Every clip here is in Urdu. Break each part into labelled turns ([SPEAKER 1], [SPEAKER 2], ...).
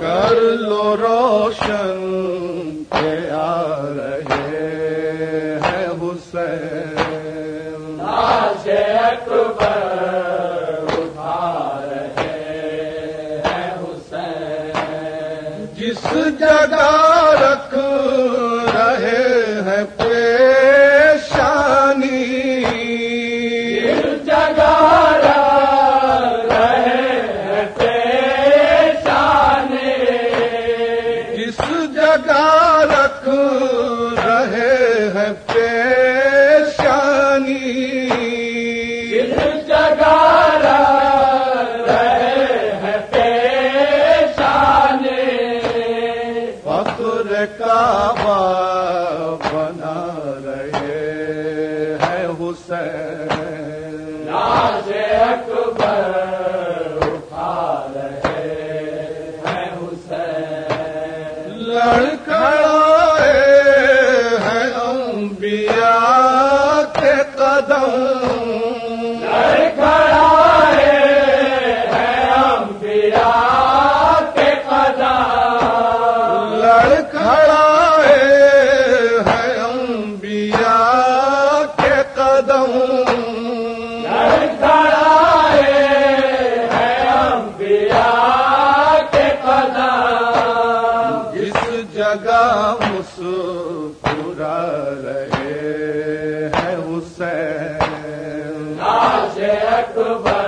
[SPEAKER 1] کر لو روشن کے آ رہے ہیں حسین۔ جس جگہ رکھ رہے ہیں پریشانی ہیں حسین۔ لڑکڑائے ہیں انبیاء کے قدم۔ مسکرا رہے ہیں حسین۔ اکبر۔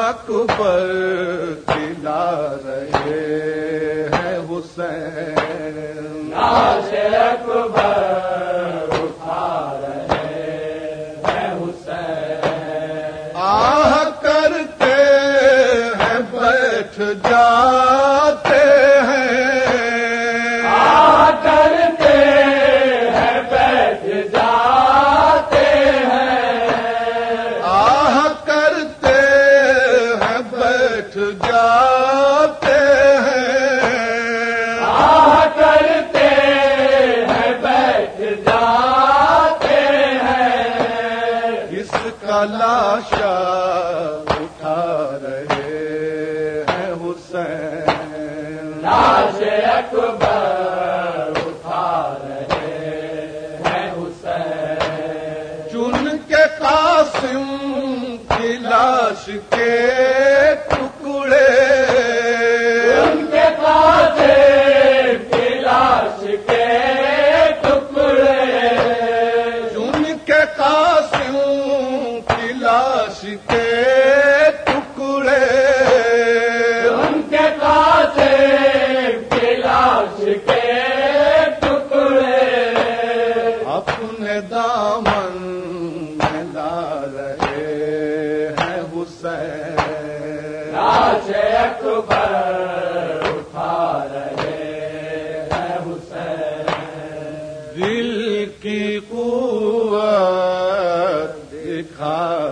[SPEAKER 1] اکبر کھلا رہے ہیں حسین۔ اکبر۔ اٹھا رہے ہیں حسین۔ چن کے قاسم کی لاش کے ٹکڑے۔ چن کے قاسم کی لاش کے ٹکڑے۔ ٹکڑے ان کے پاس کے ٹکڑے۔ اپنے دامن میں لا رہے ہیں حسین۔ لاش اکبر اٹھا رہے ہیں حسین۔ دل کی قوت دکھا